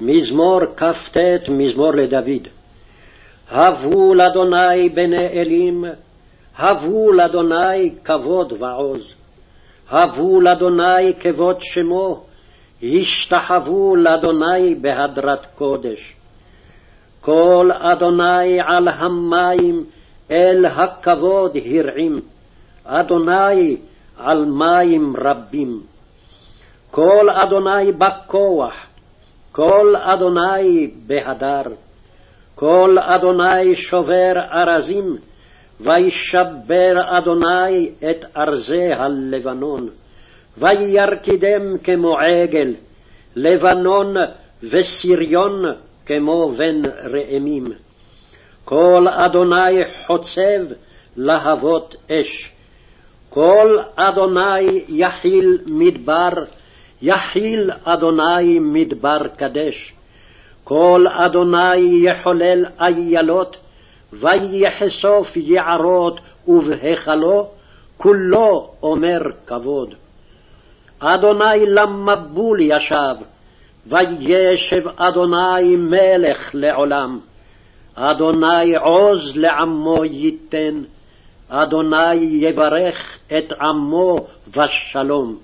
מזמור כ"ט, מזמור לדוד. הבו לאדוני בני אלים, הבו לאדוני כבוד ועוז. הבו לאדוני כבוד שמו, השתחוו לאדוני בהדרת קודש. כל אדוני על המים, אל הכבוד הרעים, אדוני על מים רבים. כל אדוני בכוח, כל אדוני בהדר, כל אדוני שובר ארזים, וישבר אדוני את ארזי הלבנון, וירקידם כמו עגל, לבנון וסריון כמו בן ראמים. כל אדוני חוצב להבות אש, כל אדוני יחיל מדבר, יחיל אדוני מדבר קדש. כל אדוני יחולל איילות, ויחשוף יערות ובהיכלו, כולו אומר כבוד. אדוני למבול ישב, וישב אדוני מלך לעולם. אדוני עוז לעמו ייתן, אדוני יברך את עמו בשלום.